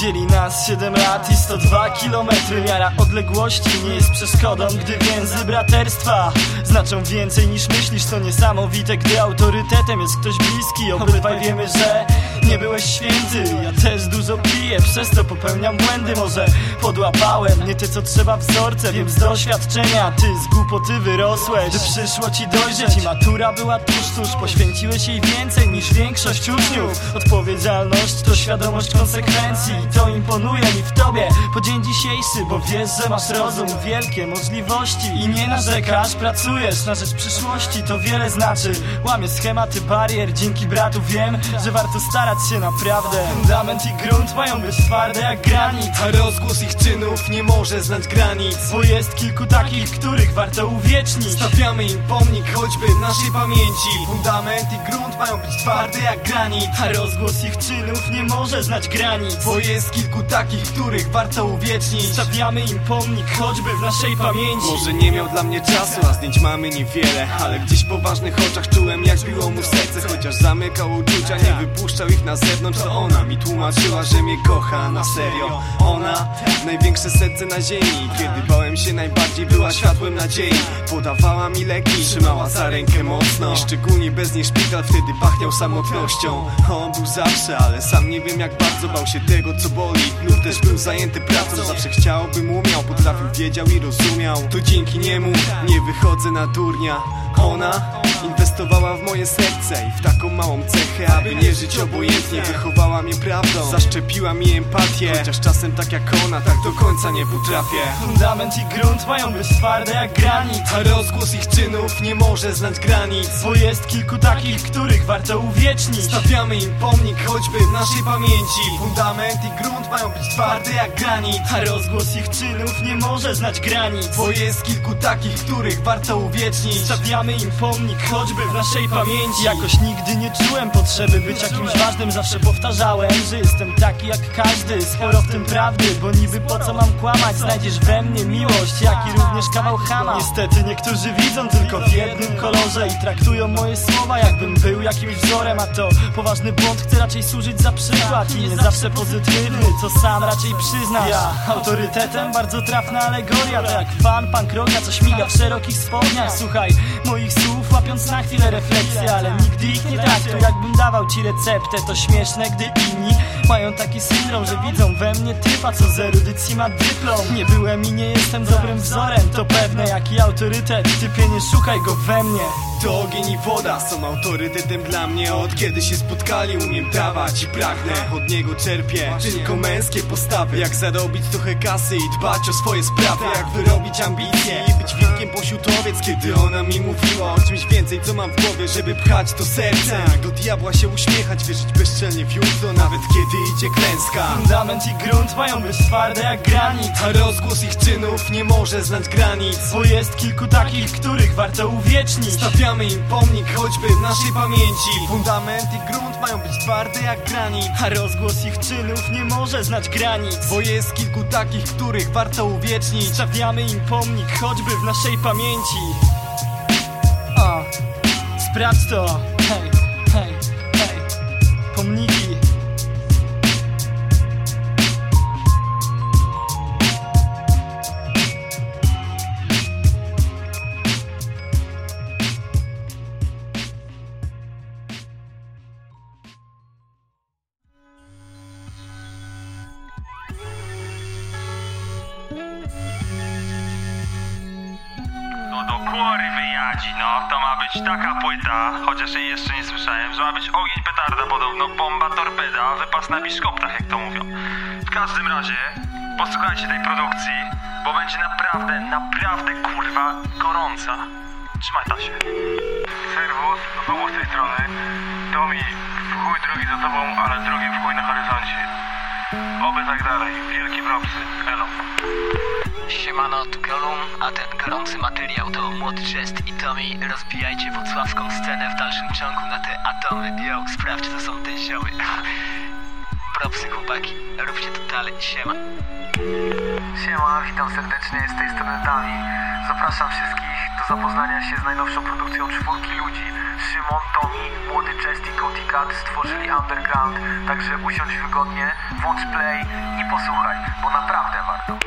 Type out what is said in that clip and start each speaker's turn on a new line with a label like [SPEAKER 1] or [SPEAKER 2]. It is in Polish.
[SPEAKER 1] Dzieli nas 7 lat i 102 kilometry. Miara odległości nie jest przeszkodą Gdy więzy braterstwa znaczą więcej niż myślisz. To niesamowite, gdy autorytetem jest ktoś bliski. Obydwaj wiemy, że nie byłeś święty. Ja też dużo piję, przez to popełniam błędy. Może podłapałem nie te co trzeba wzorce. Wiem z doświadczenia, ty z głupoty wyrosłeś. Gdy przyszło ci dojrzeć i matura była tuż tuż Poświęciłeś jej więcej niż większość uczniów. Odpowiedzialność to świadomość konsekwencji to imponuje mi w tobie. Po dzień dzisiejszy Bo wiesz, że masz rozum, wielkie możliwości. I nie narzekasz, pracujesz na rzecz przyszłości. To wiele znaczy, łamię schematy barier Dzięki bratu wiem, że warto starać się naprawdę. Fundament i grunt mają być twarde jak granit.
[SPEAKER 2] A rozgłos ich czynów nie może znać granic.
[SPEAKER 1] Bo jest kilku takich, których warto uwiecznić.
[SPEAKER 2] Stawiamy im pomnik choćby naszej pamięci. Fundament i grunt mają być twarde jak granit.
[SPEAKER 1] A rozgłos ich czynów nie może znać granic.
[SPEAKER 2] Bo jest kilku takich, których warto uwiecznić.
[SPEAKER 1] Stawiamy im pomnik choćby w naszej pamięci.
[SPEAKER 2] Może nie miał dla mnie czasu, a zdjęć mamy niewiele. Ale gdzieś po ważnych oczach czułem jak biło mu serce. Chociaż zamykał uczucia, nie wypuszczał ich na zewnątrz To ona mi tłumaczyła, że mnie kocha na serio. Ona, największe serce na ziemi. Kiedy bałem się najbardziej, była światłem nadziei. Podawała mi leki, trzymała za rękę mocno. I szczególnie bez niej szpital wtedy pachniał samotnością. On był zawsze, ale sam nie wiem jak bardzo bał się tego co boli. Lub też był zajęty pracą, zawsze chciał bym umiał Potrafił, wiedział i rozumiał. To dzięki niemu nie wychodzę na durnia. Ona inwestowała w moje serce i w taką małą cechę Aby nie żyć obojętnie, wychowała mnie prawdą Zaszczepiła mi empatię, chociaż czasem tak jak ona, tak do końca nie potrafię.
[SPEAKER 1] Fundament i grunt mają być twarde jak granit
[SPEAKER 2] A rozgłos ich czynów nie może znać granic.
[SPEAKER 1] Bo jest kilku takich, których warto uwiecznić.
[SPEAKER 2] Stawiamy im pomnik choćby w naszej pamięci. Fundament i grunt mają być twarde jak granit
[SPEAKER 1] A rozgłos ich czynów nie może znać granic.
[SPEAKER 2] Bo jest kilku takich, których warto uwiecznić.
[SPEAKER 1] Stawiamy im pomnik choćby w naszej pamięci. Jakoś nigdy nie czułem potrzeby być jakimś ważnym. Zawsze powtarzałem, że jestem taki jak każdy. Sporo w tym prawdy, bo niby po co mam kłamać? Znajdziesz we mnie miłość, jak i również kawał chama Niestety niektórzy widzą tylko w jednym kolorze I traktują moje słowa jakbym był jakimś wzorem. A to poważny błąd, chcę raczej służyć za przykład I nie zawsze pozytywny, co sam raczej przyznasz. Ja autorytetem, bardzo trafna alegoria To jak fan punk rocka, co śmiga w szerokich spodniach. Słuchaj moich słów, łapiąc na chwilę refleksję Ale nigdy ich nie traktuj, jakbym dawał ci receptę To śmieszne, gdy inni mają taki syndrom Że widzą we mnie typa, co z erudycji ma dyplom. Nie byłem i nie jestem dobrym wzorem To pewne, jaki autorytet. Typie, nie szukaj go we mnie
[SPEAKER 2] To ogień i woda są autorytetem dla mnie. Od kiedy się spotkali umiem dawać i pragnę. Od niego czerpię tylko męskie postawy. Jak zarobić trochę kasy i dbać o swoje sprawy. Jak wyrobić ambicje i być wilkiem pośród owiec. Kiedy ona mi mówiła o czymś więcej co mam w głowie Żeby pchać to sercem Do diabła się uśmiechać, wierzyć bezczelnie w jutro Nawet kiedy idzie klęska.
[SPEAKER 1] Fundament i grunt mają być twarde jak granit.
[SPEAKER 2] A rozgłos ich czynów nie może znać granic.
[SPEAKER 1] Bo jest kilku takich, których warto uwiecznić
[SPEAKER 2] Stawiamy im pomnik choćby w naszej pamięci. Fundament i grunt mają być twarde jak granit
[SPEAKER 1] A rozgłos ich czynów nie może znać granic.
[SPEAKER 2] Bo jest kilku takich, których warto uwiecznić.
[SPEAKER 1] Stawiamy im pomnik choćby w naszej pamięci. O, sprawdź to
[SPEAKER 3] No do kurwy jadzi, no. To ma być taka płyta, chociaż jej jeszcze nie słyszałem, że ma być ogień petarda podobno, bomba torpeda, wypas na biszkoptach, jak to mówią. W każdym razie, posłuchajcie tej produkcji, bo będzie naprawdę, naprawdę kurwa gorąca. Trzymaj tasie. Serwus, znowu z tej strony. Tomi, w chuj drogi za tobą, ale drogi w chuj na horyzoncie. Oby tak dalej. Wielkie propsy. Elo.
[SPEAKER 4] Siemano, Golum, a ten gorący materiał to Młody Chest i Tommy. Rozbijajcie wrocławską scenę w dalszym ciągu na te atomy. Yo, sprawdź, co są te zioły. propsy chłopaki. Róbcie to dalej, siema.
[SPEAKER 5] Siema, witam serdecznie, z tej strony Dami. Zapraszam wszystkich do zapoznania się z najnowszą produkcją czwórki ludzi. Szymon, Tommy, młody Chest i Coty Cat stworzyli Underground, także usiądź wygodnie, włącz play i posłuchaj, bo naprawdę warto.